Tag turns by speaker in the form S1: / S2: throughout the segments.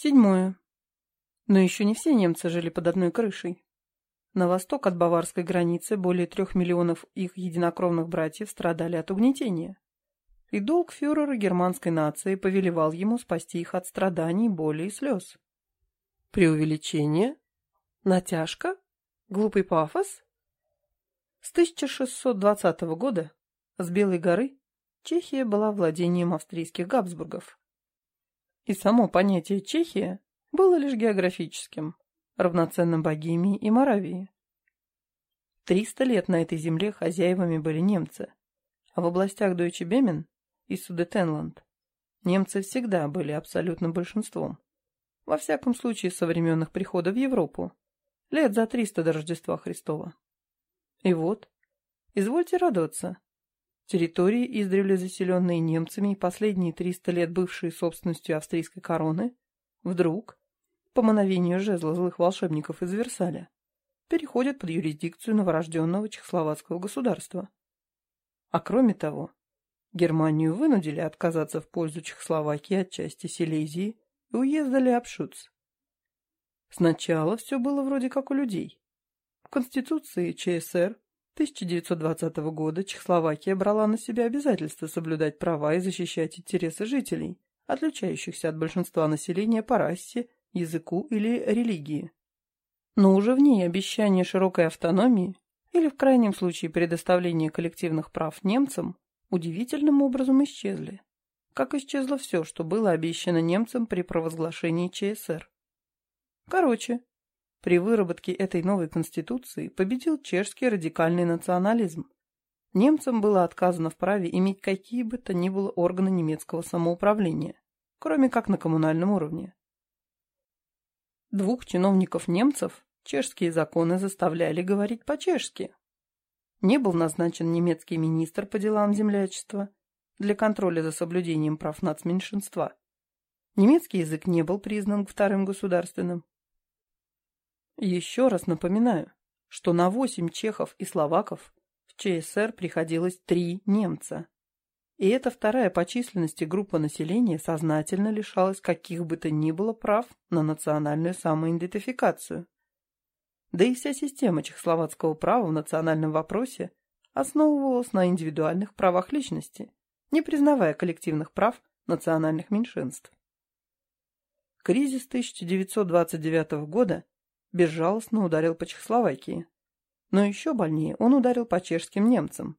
S1: Седьмое. Но еще не все немцы жили под одной крышей. На восток от баварской границы более трех миллионов их единокровных братьев страдали от угнетения. И долг фюрера германской нации повелевал ему спасти их от страданий, боли и слез. Преувеличение? Натяжка? Глупый пафос? С 1620 года с Белой горы Чехия была владением австрийских Габсбургов. И само понятие «Чехия» было лишь географическим, равноценным Богемии и Моравии. Триста лет на этой земле хозяевами были немцы, а в областях Дойче Бемен и Судетенланд немцы всегда были абсолютным большинством. Во всяком случае, со времен их прихода в Европу, лет за триста до Рождества Христова. И вот, извольте радоваться, Территории, издревле заселенные немцами и последние 300 лет бывшие собственностью австрийской короны, вдруг, по мановению жезла злых волшебников из Версаля, переходят под юрисдикцию новорожденного чехословацкого государства. А кроме того, Германию вынудили отказаться в пользу Чехословакии от части Силезии и уезда Леопшуц. Сначала все было вроде как у людей. В Конституции ЧСР 1920 года Чехословакия брала на себя обязательство соблюдать права и защищать интересы жителей, отличающихся от большинства населения по расе, языку или религии. Но уже в ней обещание широкой автономии или в крайнем случае предоставление коллективных прав немцам удивительным образом исчезли, как исчезло все, что было обещано немцам при провозглашении ЧСР. Короче, при выработке этой новой конституции победил чешский радикальный национализм. Немцам было отказано в праве иметь какие бы то ни было органы немецкого самоуправления, кроме как на коммунальном уровне. Двух чиновников немцев чешские законы заставляли говорить по-чешски. Не был назначен немецкий министр по делам землячества для контроля за соблюдением прав нацменьшинства. Немецкий язык не был признан вторым государственным. Еще раз напоминаю, что на восемь чехов и словаков в ЧСР приходилось три немца. И эта вторая по численности группа населения сознательно лишалась каких бы то ни было прав на национальную самоидентификацию. Да и вся система чехословацкого права в национальном вопросе основывалась на индивидуальных правах личности, не признавая коллективных прав национальных меньшинств. Кризис 1929 года безжалостно ударил по Чехословакии. Но еще больнее он ударил по чешским немцам.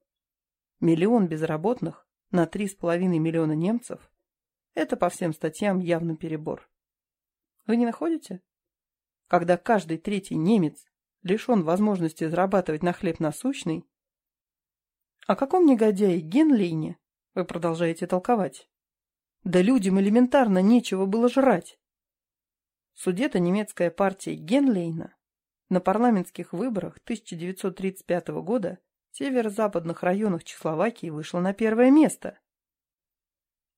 S1: Миллион безработных на 3,5 миллиона немцев – это по всем статьям явно перебор. Вы не находите? Когда каждый третий немец лишен возможности зарабатывать на хлеб насущный, о каком негодяе Генлейне вы продолжаете толковать? Да людям элементарно нечего было жрать. Судета немецкая партия Генлейна на парламентских выборах 1935 года в северо-западных районах Чехословакии вышла на первое место.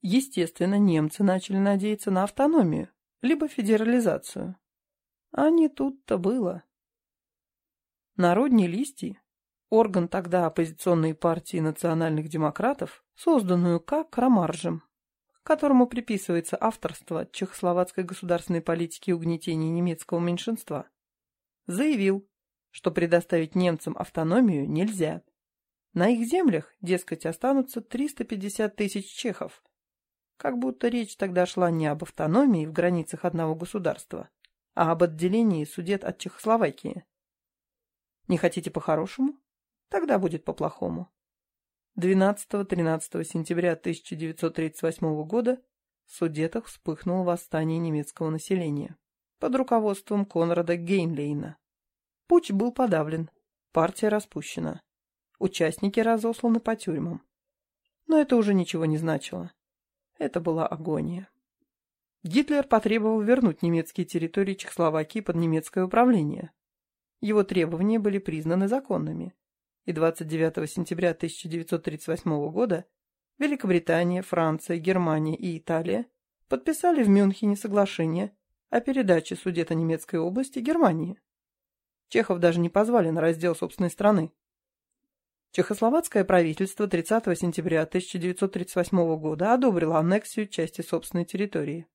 S1: Естественно, немцы начали надеяться на автономию, либо федерализацию. А не тут-то было. Народней листья, орган тогда оппозиционной партии национальных демократов, созданную как Ромаржем, которому приписывается авторство чехословацкой государственной политики угнетения немецкого меньшинства, заявил, что предоставить немцам автономию нельзя. На их землях, дескать, останутся 350 тысяч чехов. Как будто речь тогда шла не об автономии в границах одного государства, а об отделении судет от Чехословакии. Не хотите по-хорошему? Тогда будет по-плохому. 12-13 сентября 1938 года в Судетах вспыхнуло восстание немецкого населения под руководством Конрада Гейнлейна. Путь был подавлен, партия распущена, участники разосланы по тюрьмам. Но это уже ничего не значило. Это была агония. Гитлер потребовал вернуть немецкие территории Чехословакии под немецкое управление. Его требования были признаны законными и 29 сентября 1938 года Великобритания, Франция, Германия и Италия подписали в Мюнхене соглашение о передаче Судето-немецкой области Германии. Чехов даже не позвали на раздел собственной страны. Чехословацкое правительство 30 сентября 1938 года одобрило аннексию части собственной территории.